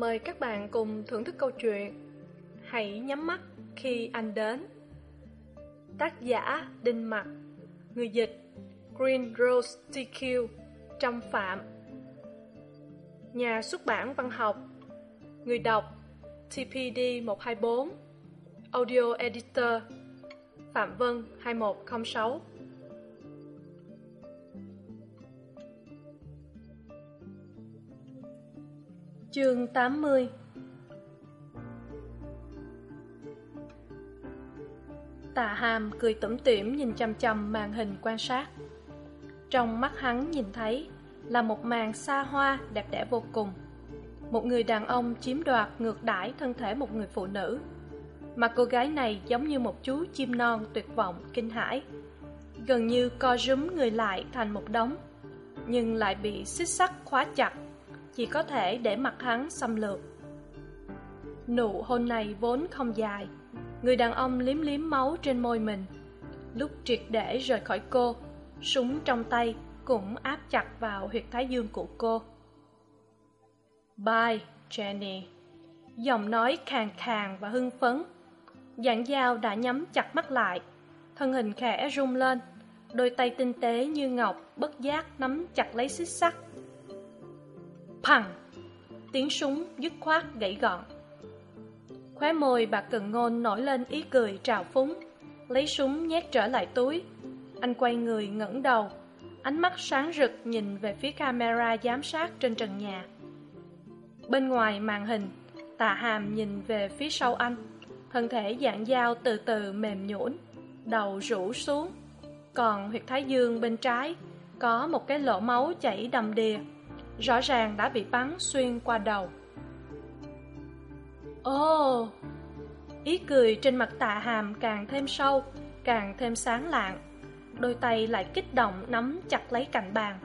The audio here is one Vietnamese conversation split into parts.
Mời các bạn cùng thưởng thức câu chuyện Hãy nhắm mắt khi anh đến. Tác giả Đinh Mặc Người dịch Green Rose TQ Trong Phạm. Nhà xuất bản văn học Người đọc TPD 124 Audio Editor Phạm Vân 2106 Chương 80 Tạ Hàm cười tủm tỉm nhìn chăm chăm màn hình quan sát. Trong mắt hắn nhìn thấy là một màn xa hoa đẹp đẽ vô cùng. Một người đàn ông chiếm đoạt ngược đãi thân thể một người phụ nữ. Mà cô gái này giống như một chú chim non tuyệt vọng, kinh hãi. Gần như co rúm người lại thành một đống Nhưng lại bị xích sắt khóa chặt chỉ có thể để mặt hắn xâm lược. Nụ hôn này vốn không dài. Người đàn ông liếm liếm máu trên môi mình. Lúc triệt để rời khỏi cô, súng trong tay cũng áp chặt vào huyệt thái dương của cô. Bye, jenny. Giọng nói khàn khàn và hưng phấn. Dạng dao đã nhắm chặt mắt lại. Thân hình khẽ rung lên. Đôi tay tinh tế như ngọc, bất giác nắm chặt lấy xích sắt. Phằng! Tiếng súng dứt khoát gãy gọn. Khóe môi bà Cần Ngôn nổi lên ý cười trào phúng, lấy súng nhét trở lại túi. Anh quay người ngẩng đầu, ánh mắt sáng rực nhìn về phía camera giám sát trên trần nhà. Bên ngoài màn hình, tà hàm nhìn về phía sau anh, thân thể dạng dao từ từ mềm nhũn, đầu rũ xuống. Còn huyệt thái dương bên trái có một cái lỗ máu chảy đầm đìa rõ ràng đã bị bắn xuyên qua đầu. Ồ, ý cười trên mặt tạ hàm càng thêm sâu, càng thêm sáng lạng. Đôi tay lại kích động nắm chặt lấy cạnh bàn.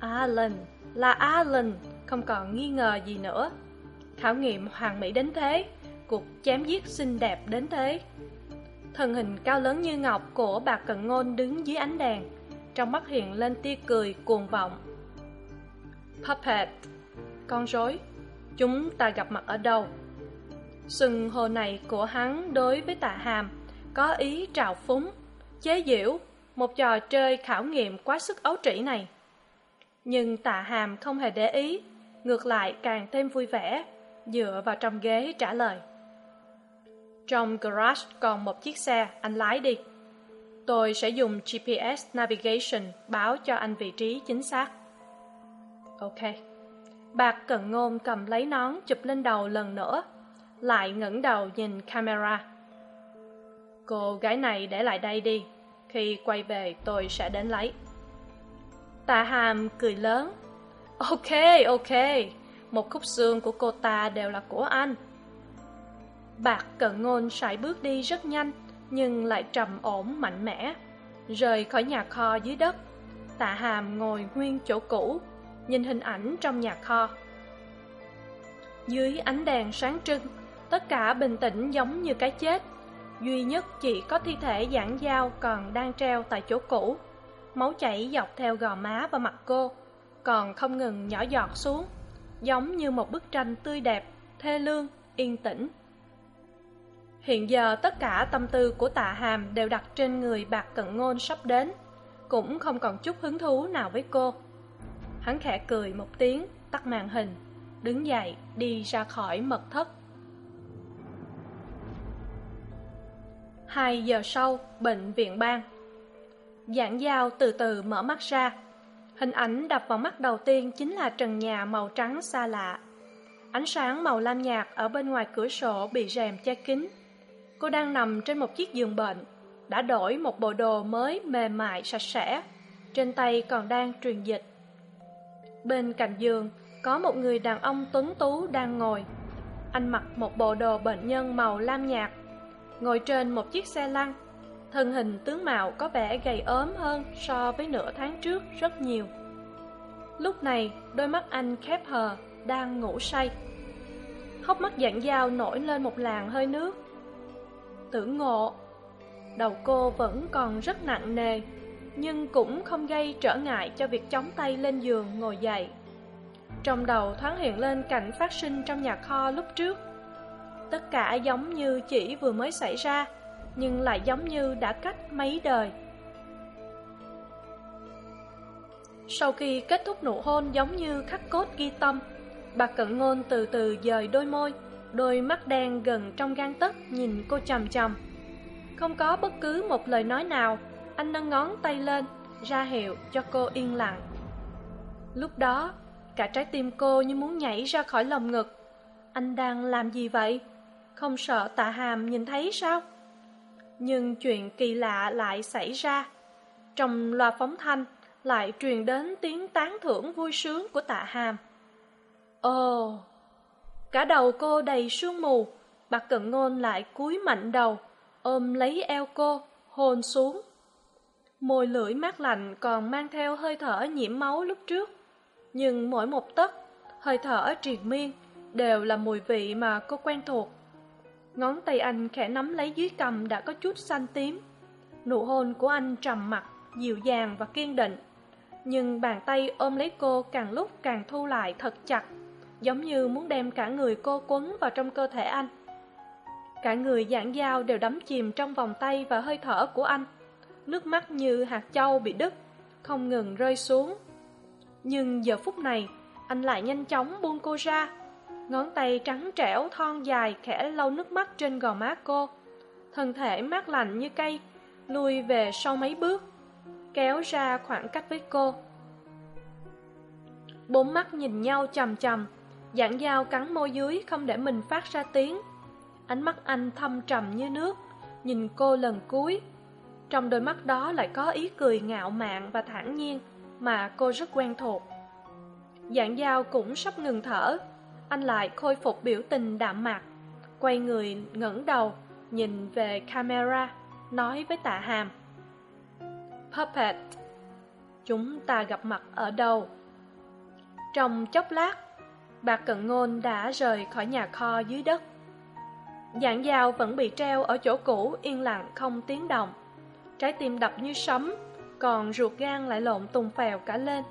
Alan, là alan, không còn nghi ngờ gì nữa. Khảo nghiệm hoàn mỹ đến thế, cuộc chém giết xinh đẹp đến thế. Thân hình cao lớn như ngọc của bà cận ngôn đứng dưới ánh đèn, trong mắt hiện lên tia cười cuồng vọng. Puppet, Con rối, Chúng ta gặp mặt ở đâu? Sừng hồ này của hắn đối với tạ hàm, Có ý trào phúng, Chế giễu Một trò chơi khảo nghiệm quá sức ấu trĩ này. Nhưng tạ hàm không hề để ý, Ngược lại càng thêm vui vẻ, Dựa vào trong ghế trả lời. Trong garage còn một chiếc xe, Anh lái đi. Tôi sẽ dùng GPS Navigation báo cho anh vị trí chính xác ok. Bạc cận ngôn cầm lấy nón chụp lên đầu lần nữa, lại ngẩng đầu nhìn camera. Cô gái này để lại đây đi, khi quay về tôi sẽ đến lấy. Tạ hàm cười lớn. Ok ok. Một khúc xương của cô ta đều là của anh. Bạc cận ngôn sải bước đi rất nhanh, nhưng lại trầm ổn mạnh mẽ. Rời khỏi nhà kho dưới đất tạ hàm ngồi nguyên chỗ cũ nhìn hình ảnh trong nhà kho. Dưới ánh đèn sáng trưng, tất cả bình tĩnh giống như cái chết. Duy nhất chỉ có thi thể giảng dao còn đang treo tại chỗ cũ. Máu chảy dọc theo gò má và mặt cô, còn không ngừng nhỏ giọt xuống, giống như một bức tranh tươi đẹp, thê lương, yên tĩnh. Hiện giờ tất cả tâm tư của tạ hàm đều đặt trên người bạc cận ngôn sắp đến, cũng không còn chút hứng thú nào với cô hắn khẽ cười một tiếng, tắt màn hình, đứng dậy đi ra khỏi mật thất. Hai giờ sau, bệnh viện ban giảng giao từ từ mở mắt ra. Hình ảnh đập vào mắt đầu tiên chính là trần nhà màu trắng xa lạ. Ánh sáng màu lam nhạt ở bên ngoài cửa sổ bị rèm che kín. Cô đang nằm trên một chiếc giường bệnh, đã đổi một bộ đồ mới mềm mại, sạch sẽ. Trên tay còn đang truyền dịch bên cạnh giường, có một người đàn ông tuấn tú đang ngồi. Anh mặc một bộ đồ bệnh nhân màu lam nhạt. Ngồi trên một chiếc xe lăn. Thân hình tướng mạo có vẻ gầy ốm hơn so với nửa tháng trước rất nhiều. Lúc này, đôi mắt anh khép hờ, đang ngủ say. Hốc mắt dạng dao nổi lên một làn hơi nước. Tưởng ngộ. Đầu cô vẫn còn rất nặng nề nhưng cũng không gây trở ngại cho việc chống tay lên giường ngồi dậy. Trong đầu thoáng hiện lên cảnh phát sinh trong nhà kho lúc trước. Tất cả giống như chỉ vừa mới xảy ra, nhưng lại giống như đã cách mấy đời. Sau khi kết thúc nụ hôn giống như khắc cốt ghi tâm, bà cận ngôn từ từ dời đôi môi, đôi mắt đen gần trong gan tấc nhìn cô chằm chằm. Không có bất cứ một lời nói nào anh nâng ngón tay lên, ra hiệu cho cô yên lặng. Lúc đó, cả trái tim cô như muốn nhảy ra khỏi lồng ngực. Anh đang làm gì vậy? Không sợ tạ hàm nhìn thấy sao? Nhưng chuyện kỳ lạ lại xảy ra. Trong loa phóng thanh lại truyền đến tiếng tán thưởng vui sướng của tạ hàm. Ồ, cả đầu cô đầy sương mù. Bạc cận ngôn lại cúi mạnh đầu, ôm lấy eo cô, hôn xuống môi lưỡi mát lạnh còn mang theo hơi thở nhiễm máu lúc trước. Nhưng mỗi một tấc, hơi thở triền miên đều là mùi vị mà cô quen thuộc. Ngón tay anh khẽ nắm lấy dưới cầm đã có chút xanh tím. Nụ hôn của anh trầm mặc, dịu dàng và kiên định. Nhưng bàn tay ôm lấy cô càng lúc càng thu lại thật chặt, giống như muốn đem cả người cô quấn vào trong cơ thể anh. Cả người giảng dao đều đắm chìm trong vòng tay và hơi thở của anh nước mắt như hạt châu bị đứt không ngừng rơi xuống. Nhưng giờ phút này anh lại nhanh chóng buông cô ra. Ngón tay trắng trẻo thon dài khẽ lau nước mắt trên gò má cô. Thân thể mát lạnh như cây lui về sau mấy bước kéo ra khoảng cách với cô. Bốn mắt nhìn nhau chầm chầm, dạng dao cắn môi dưới không để mình phát ra tiếng. Ánh mắt anh thâm trầm như nước nhìn cô lần cuối trong đôi mắt đó lại có ý cười ngạo mạn và thản nhiên mà cô rất quen thuộc. Dạng dao cũng sắp ngừng thở. Anh lại khôi phục biểu tình đạm mạc, quay người ngẩng đầu, nhìn về camera, nói với tạ hàm. Puppet, chúng ta gặp mặt ở đâu? Trong chốc lát bạc cận ngôn đã rời khỏi nhà kho dưới đất. Dạng dao vẫn bị treo ở chỗ cũ, yên lặng, không tiếng động trái tim đập như sấm, còn ruột gan lại lộn tùng phèo cả lên.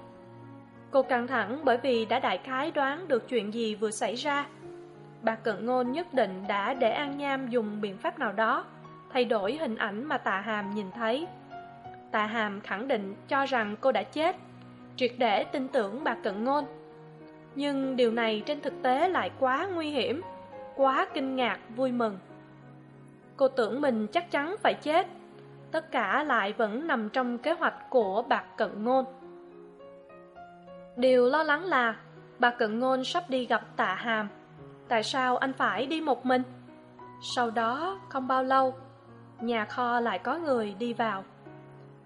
Cô căng thẳng bởi vì đã đại khái đoán được chuyện gì vừa xảy ra. Bà cận ngôn nhất định đã để an nham dùng biện pháp nào đó, thay đổi hình ảnh mà tà hàm nhìn thấy. Tà hàm khẳng định cho rằng cô đã chết, triệt để tin tưởng bà cận ngôn. Nhưng điều này trên thực tế lại quá nguy hiểm, quá kinh ngạc, vui mừng. Cô tưởng mình chắc chắn phải chết tất cả lại vẫn nằm trong kế hoạch của bạc cận ngôn. Điều lo lắng là bà cận ngôn sắp đi gặp tạ hàm. Tại sao anh phải đi một mình? Sau đó, không bao lâu, nhà kho lại có người đi vào.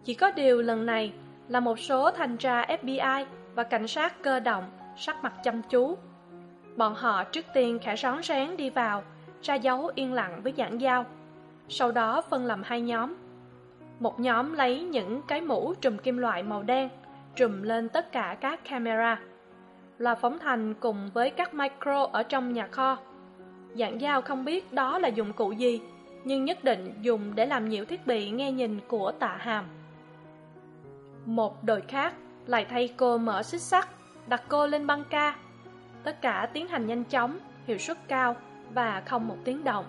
Chỉ có điều lần này là một số thanh tra fbi và cảnh sát cơ động sắc mặt chăm chú. Bọn họ trước tiên khẽ rón rén đi vào, ra dấu yên lặng với giảng giao. Sau đó phân làm hai nhóm một nhóm lấy những cái mũ trùm kim loại màu đen, trùm lên tất cả các camera. Loa phóng thanh cùng với các micro ở trong nhà kho. Dạng dao không biết đó là dụng cụ gì, nhưng nhất định dùng để làm nhiễu thiết bị nghe nhìn của tạ hàm. Một đội khác lại thay cô mở xích sắt, đặt cô lên băng ca. Tất cả tiến hành nhanh chóng, hiệu suất cao và không một tiếng động.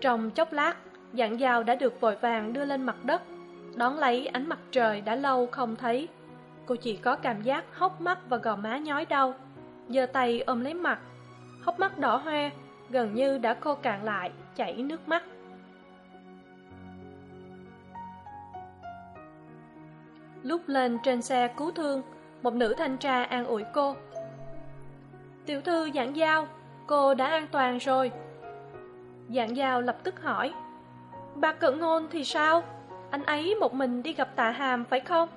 Trong chốc lát dạng dao đã được vội vàng đưa lên mặt đất. Đón lấy ánh mặt trời đã lâu không thấy. Cô chỉ có cảm giác hốc mắt và gò má nhói đau. Giơ tay ôm lấy mặt. Hốc mắt đỏ hoe, gần như đã khô cạn lại, chảy nước mắt. Lúc lên trên xe cứu thương, một nữ thanh tra an ủi cô. Tiểu thư giảng giao, cô đã an toàn rồi. Giảng giao lập tức hỏi bà cận ngôn thì sao? Anh ấy một mình đi gặp tạ hàm phải không?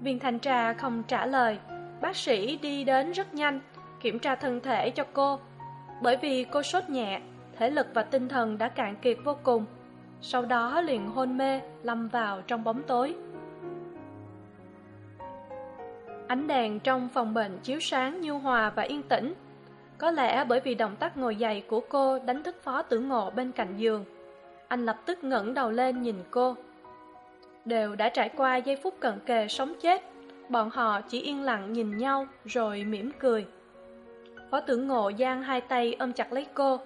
Viên thanh trà không trả lời. Bác sĩ đi đến rất nhanh, kiểm tra thân thể cho cô. Bởi vì cô sốt nhẹ, thể lực và tinh thần đã cạn kiệt vô cùng. Sau đó liền hôn mê, lâm vào trong bóng tối. Ánh đèn trong phòng bệnh chiếu sáng nhu hòa và yên tĩnh. Có lẽ bởi vì động tác ngồi dậy của cô đánh thức phó tử ngộ bên cạnh giường anh lập tức ngẩng đầu lên nhìn cô. Đều đã trải qua giây phút cận kề sống chết, bọn họ chỉ yên lặng nhìn nhau rồi mỉm cười. Phó tưởng ngộ giang hai tay ôm chặt lấy cô.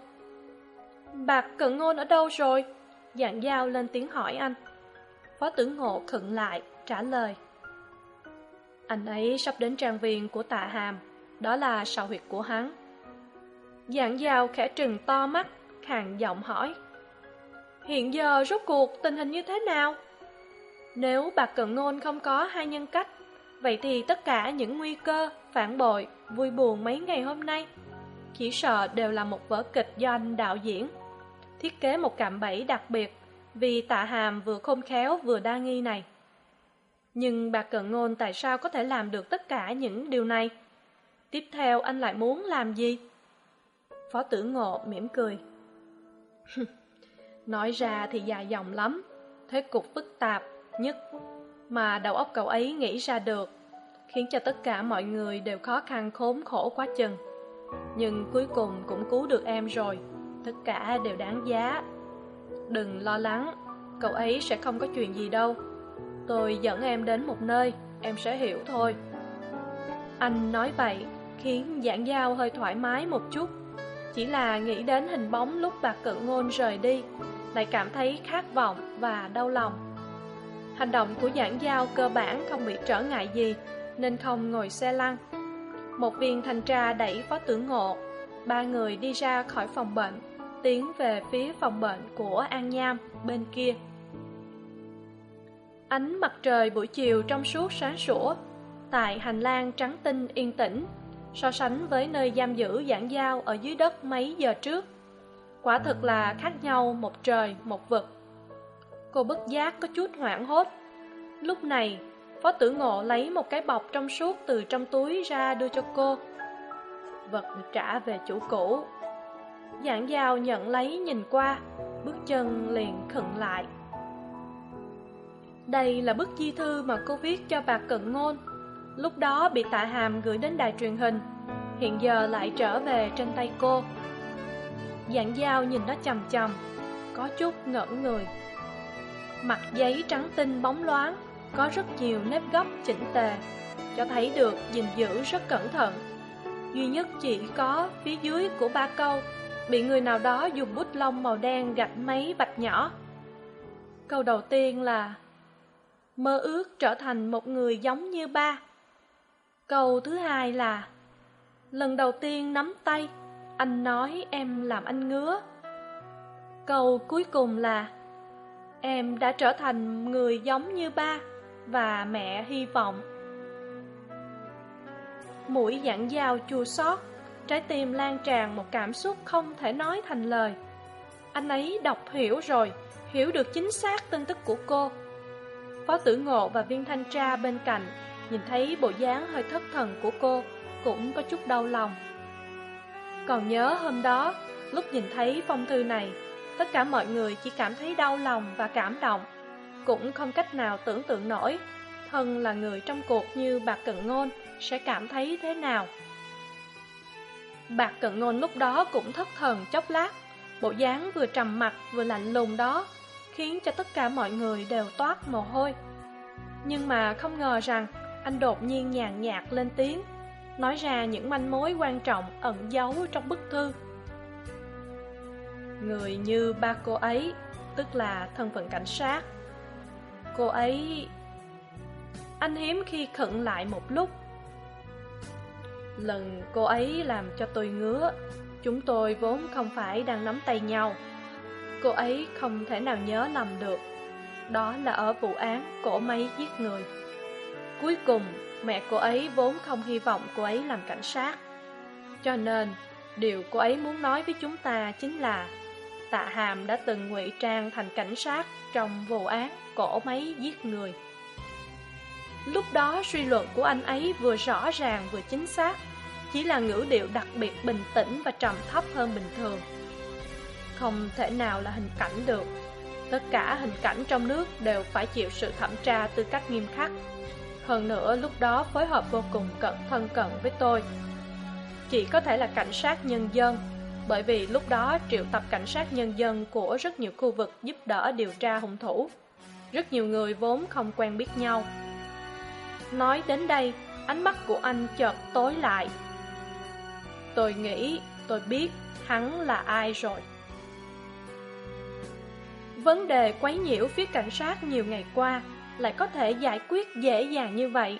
Bạc cận ngôn ở đâu rồi? Dạng dao lên tiếng hỏi anh. Phó tưởng ngộ khựng lại, trả lời. Anh ấy sắp đến trang viên của tạ hàm, đó là sào huyệt của hắn. Dạng dao khẽ trừng to mắt, khàn giọng hỏi hiện giờ rốt cuộc tình hình như thế nào? Nếu bà cận ngôn không có hai nhân cách, vậy thì tất cả những nguy cơ, phản bội, vui buồn mấy ngày hôm nay chỉ sợ đều là một vở kịch do anh đạo diễn thiết kế một cạm bẫy đặc biệt vì tạ hàm vừa khôn khéo vừa đa nghi này. Nhưng bà cận ngôn tại sao có thể làm được tất cả những điều này? Tiếp theo anh lại muốn làm gì? Phó tử ngộ mỉm cười. nói ra thì dài dòng lắm. Thế cục phức tạp nhất mà đầu óc cậu ấy nghĩ ra được, khiến cho tất cả mọi người đều khó khăn khốn khổ quá chừng. Nhưng cuối cùng cũng cứu được em rồi. Tất cả đều đáng giá. Đừng lo lắng, cậu ấy sẽ không có chuyện gì đâu. Tôi dẫn em đến một nơi, em sẽ hiểu thôi. Anh nói vậy khiến giảng giao hơi thoải mái một chút. Chỉ là nghĩ đến hình bóng lúc bà cự ngôn rời đi lại cảm thấy khát vọng và đau lòng. Hành động của giảng giao cơ bản không bị trở ngại gì, nên không ngồi xe lăn. Một viên thanh tra đẩy phó tử ngộ, ba người đi ra khỏi phòng bệnh, tiến về phía phòng bệnh của an nham, bên kia. Ánh mặt trời buổi chiều trong suốt sáng sủa, tại hành lang trắng tinh yên tĩnh, so sánh với nơi giam giữ giảng giao ở dưới đất mấy giờ trước quả thực là khác nhau một trời, một vực. Cô bất giác có chút hoảng hốt. Lúc này, phó tử ngộ lấy một cái bọc trong suốt từ trong túi ra đưa cho cô. Vật trả về chủ cũ. Giảng giao nhận lấy nhìn qua, bước chân liền khựng lại. Đây là bức di thư mà cô viết cho bà cận ngôn. Lúc đó bị tạ hàm gửi đến đài truyền hình. Hiện giờ lại trở về trên tay cô dạng dao nhìn nó chầm chầm, có chút ngẩn người. Mặt giấy trắng tinh bóng loáng, có rất nhiều nếp gấp chỉnh tề, cho thấy được gìn giữ rất cẩn thận. Duy nhất chỉ có phía dưới của ba câu, bị người nào đó dùng bút lông màu đen gạch mấy bạch nhỏ. Câu đầu tiên là, mơ ước trở thành một người giống như ba. Câu thứ hai là, lần đầu tiên nắm tay anh nói em làm anh ngứa. Câu cuối cùng là, em đã trở thành người giống như ba và mẹ hy vọng. Mũi dặn dao chua xót, trái tim lan tràn một cảm xúc không thể nói thành lời. Anh ấy đọc hiểu rồi, hiểu được chính xác tin tức của cô. Phó tử ngộ và viên thanh tra bên cạnh nhìn thấy bộ dáng hơi thất thần của cô cũng có chút đau lòng còn nhớ hôm đó, lúc nhìn thấy phong thư này, tất cả mọi người chỉ cảm thấy đau lòng và cảm động. Cũng không cách nào tưởng tượng nổi, thân là người trong cuộc như bạc cận ngôn sẽ cảm thấy thế nào. Bạc cận ngôn lúc đó cũng thất thần chốc lát, bộ dáng vừa trầm mặc vừa lạnh lùng đó, khiến cho tất cả mọi người đều toát mồ hôi. Nhưng mà không ngờ rằng, anh đột nhiên nhàn nhạt lên tiếng nói ra những manh mối quan trọng ẩn giấu trong bức thư. Người như ba cô ấy, tức là thân phận cảnh sát. Cô ấy, anh hiếm khi khựng lại một lúc. Lần cô ấy làm cho tôi ngứa, chúng tôi vốn không phải đang nắm tay nhau. Cô ấy không thể nào nhớ lầm được. Đó là ở vụ án cổ máy giết người. Cuối cùng mẹ cô ấy vốn không hy vọng cô ấy làm cảnh sát. Cho nên, điều cô ấy muốn nói với chúng ta chính là, tạ hàm đã từng ngụy trang thành cảnh sát trong vụ án cổ máy giết người. Lúc đó, suy luận của anh ấy vừa rõ ràng vừa chính xác, chỉ là ngữ điệu đặc biệt bình tĩnh và trầm thấp hơn bình thường. Không thể nào là hình cảnh được. Tất cả hình cảnh trong nước đều phải chịu sự thẩm tra tư cách nghiêm khắc hơn nữa, lúc đó phối hợp vô cùng cận thân cận với tôi. Chỉ có thể là cảnh sát nhân dân, bởi vì lúc đó triệu tập cảnh sát nhân dân của rất nhiều khu vực giúp đỡ điều tra hung thủ. Rất nhiều người vốn không quen biết nhau. Nói đến đây, ánh mắt của anh chợt tối lại. Tôi nghĩ, tôi biết hắn là ai rồi. Vấn đề quấy nhiễu phía cảnh sát nhiều ngày qua lại có thể giải quyết dễ dàng như vậy.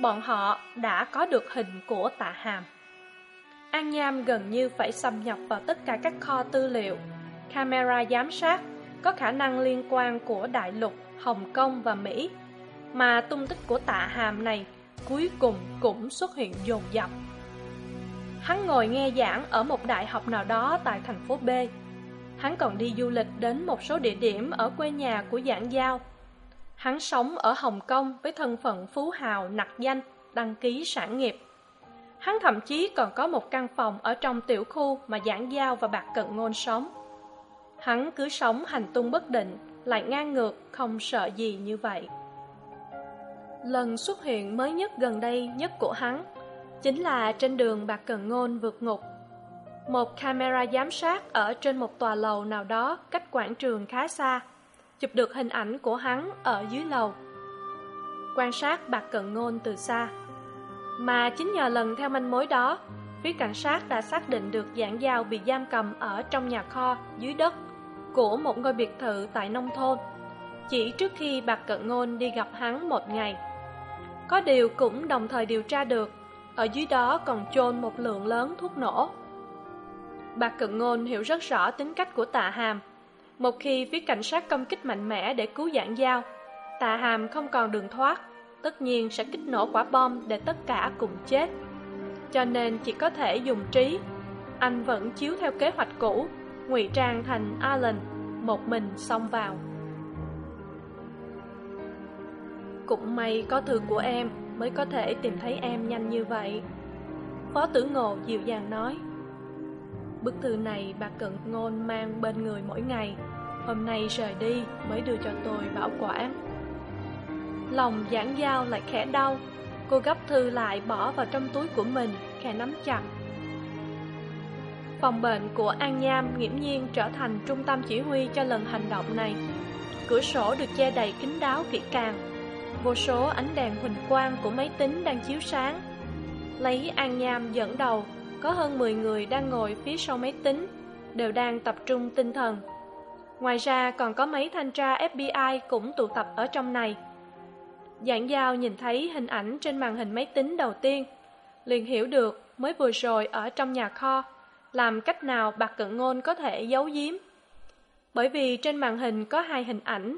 Bọn họ đã có được hình của tạ hàm. An nham gần như phải xâm nhập vào tất cả các kho tư liệu. Camera giám sát có khả năng liên quan của đại lục, hồng kông và mỹ. Mà tung tích của tạ hàm này cuối cùng cũng xuất hiện dồn dập. Hắn ngồi nghe giảng ở một đại học nào đó tại thành phố b. Hắn còn đi du lịch đến một số địa điểm ở quê nhà của giảng giao hắn sống ở hồng kông với thân phận phú hào, nặc danh, đăng ký sản nghiệp. Hắn thậm chí còn có một căn phòng ở trong tiểu khu mà giảng giao và bạc cận ngôn sống. Hắn cứ sống hành tung bất định, lại ngang ngược, không sợ gì như vậy. Lần xuất hiện mới nhất gần đây nhất của hắn chính là trên đường bạc cần ngôn vượt ngục. Một camera giám sát ở trên một tòa lầu nào đó cách quảng trường khá xa chụp được hình ảnh của hắn ở dưới lầu. Quan sát bạc cận ngôn từ xa. Mà chính nhờ lần theo manh mối đó, phía cảnh sát đã xác định được giảng giao bị giam cầm ở trong nhà kho dưới đất của một ngôi biệt thự tại nông thôn. Chỉ trước khi bạc cận ngôn đi gặp hắn một ngày. Có điều cũng đồng thời điều tra được, ở dưới đó còn chôn một lượng lớn thuốc nổ. Bạc cận ngôn hiểu rất rõ tính cách của tạ hàm một khi phía cảnh sát công kích mạnh mẽ để cứu giảng giao tà hàm không còn đường thoát, tất nhiên sẽ kích nổ quả bom để tất cả cùng chết. Cho nên chỉ có thể dùng trí. Anh vẫn chiếu theo kế hoạch cũ, ngụy trang thành alan, một mình xông vào. Cũng may có thư của em mới có thể tìm thấy em nhanh như vậy. Phó tử ngộ dịu dàng nói bức thư này bà cận ngôn mang bên người mỗi ngày. Hôm nay rời đi mới đưa cho tôi bảo quản lòng giảng giao lại khẽ đau. Cô gấp thư lại bỏ vào trong túi của mình, khẽ nắm chặt. Phòng bệnh của an nham nghiễm nhiên trở thành trung tâm chỉ huy cho lần hành động này. Cửa sổ được che đầy kín đáo kỹ càng. Vô số ánh đèn huỳnh quang của máy tính đang chiếu sáng. Lấy an nham dẫn đầu có hơn mười người đang ngồi phía sau máy tính, đều đang tập trung tinh thần. Ngoài ra còn có mấy thanh tra fbi cũng tụ tập ở trong này. Giảng giao nhìn thấy hình ảnh trên màn hình máy tính đầu tiên, liền hiểu được mới vừa rồi ở trong nhà kho, làm cách nào bạc cận ngôn có thể giấu giếm. Bởi vì trên màn hình có hai hình ảnh,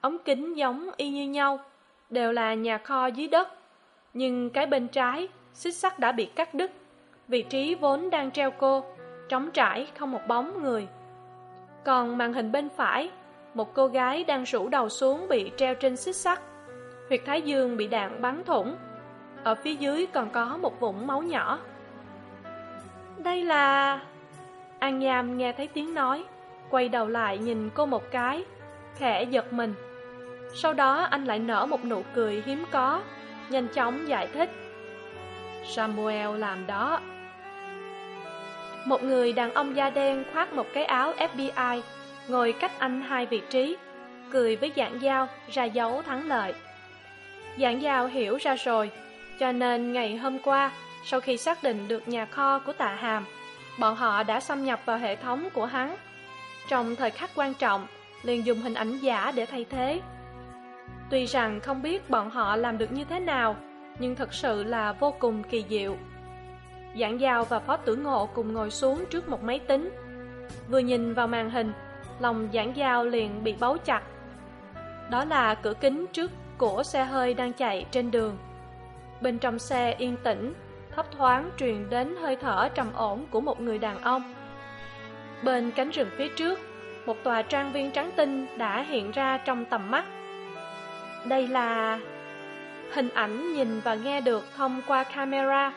ống kính giống y như nhau, đều là nhà kho dưới đất, nhưng cái bên trái, xích sắt đã bị cắt đứt vị trí vốn đang treo cô, trống trải không một bóng người. Còn màn hình bên phải, một cô gái đang rủ đầu xuống bị treo trên xích sắt. Huyệt thái dương bị đạn bắn thủng. Ở phía dưới còn có một vũng máu nhỏ. Đây là an nham nghe thấy tiếng nói, quay đầu lại nhìn cô một cái, khẽ giật mình. Sau đó anh lại nở một nụ cười hiếm có, nhanh chóng giải thích. Samuel làm đó một người đàn ông da đen khoác một cái áo fbi ngồi cách anh hai vị trí, cười với dạng dao ra dấu thắng lợi. Dạng dao hiểu ra rồi, cho nên ngày hôm qua, sau khi xác định được nhà kho của tạ hàm, bọn họ đã xâm nhập vào hệ thống của hắn. Trong thời khắc quan trọng, liền dùng hình ảnh giả để thay thế. Tuy rằng không biết bọn họ làm được như thế nào, nhưng thật sự là vô cùng kỳ diệu. Dạng giao và phó tử ngộ cùng ngồi xuống trước một máy tính. Vừa nhìn vào màn hình, lòng Dạng giao liền bị bấu chặt. Đó là cửa kính trước của xe hơi đang chạy trên đường. Bên trong xe yên tĩnh, thấp thoáng truyền đến hơi thở trầm ổn của một người đàn ông. Bên cánh rừng phía trước, một tòa trang viên trắng tinh đã hiện ra trong tầm mắt. Đây là hình ảnh nhìn và nghe được thông qua camera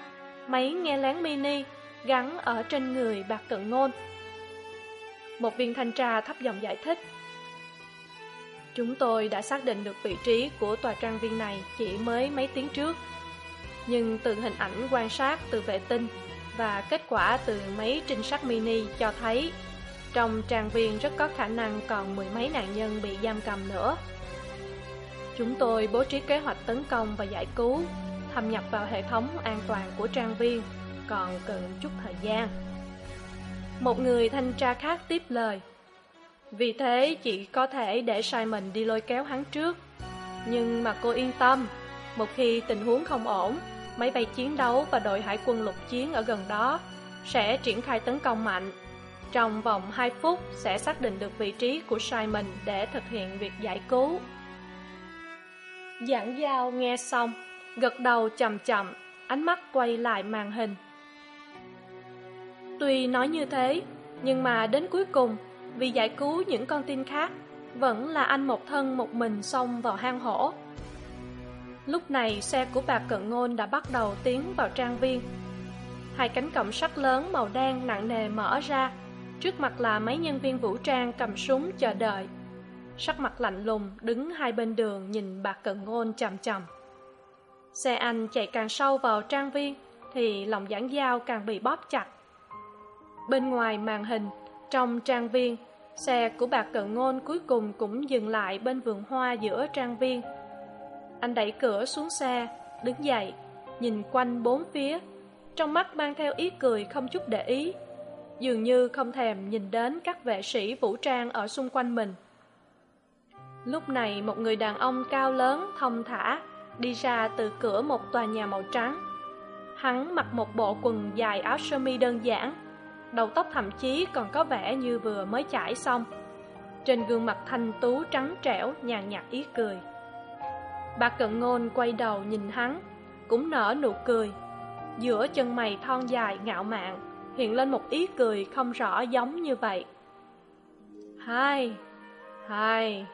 máy nghe lén mini gắn ở trên người bạc cận ngôn. Một viên thanh tra thấp giọng giải thích, chúng tôi đã xác định được vị trí của tòa trang viên này chỉ mới mấy tiếng trước, nhưng từ hình ảnh quan sát, từ vệ tinh và kết quả từ máy trinh sát mini cho thấy, trong trang viên rất có khả năng còn mười mấy nạn nhân bị giam cầm nữa. Chúng tôi bố trí kế hoạch tấn công và giải cứu thâm nhập vào hệ thống an toàn của trang viên, còn cần chút thời gian. Một người thanh tra khác tiếp lời. Vì thế chỉ có thể để simon đi lôi kéo hắn trước. Nhưng mà cô yên tâm, một khi tình huống không ổn, máy bay chiến đấu và đội hải quân lục chiến ở gần đó sẽ triển khai tấn công mạnh. Trong vòng hai phút sẽ xác định được vị trí của simon để thực hiện việc giải cứu. Giảng giao nghe xong gật đầu chậm chậm, ánh mắt quay lại màn hình. Tuy nói như thế, nhưng mà đến cuối cùng, vì giải cứu những con tin khác, vẫn là anh một thân một mình xông vào hang hổ. Lúc này xe của bà cận ngôn đã bắt đầu tiến vào trang viên. Hai cánh cổng sắt lớn màu đen nặng nề mở ra, trước mặt là mấy nhân viên vũ trang cầm súng chờ đợi. Sắc mặt lạnh lùng đứng hai bên đường nhìn bà cận ngôn chằm chằm xe anh chạy càng sâu vào trang viên, thì lòng giảng dao càng bị bóp chặt. Bên ngoài màn hình, trong trang viên, xe của bà cận ngôn cuối cùng cũng dừng lại bên vườn hoa giữa trang viên. Anh đẩy cửa xuống xe, đứng dậy, nhìn quanh bốn phía. Trong mắt mang theo ý cười không chút để ý, dường như không thèm nhìn đến các vệ sĩ vũ trang ở xung quanh mình. Lúc này một người đàn ông cao lớn, thong thả đi ra từ cửa một tòa nhà màu trắng. Hắn mặc một bộ quần dài áo sơ mi đơn giản, đầu tóc thậm chí còn có vẻ như vừa mới chải xong. Trên gương mặt thanh tú trắng trẻo nhàn nhạt ý cười. Bà cận ngôn quay đầu nhìn hắn, cũng nở nụ cười. Giữa chân mày thon dài ngạo mạn, hiện lên một ý cười không rõ giống như vậy. Hai hai.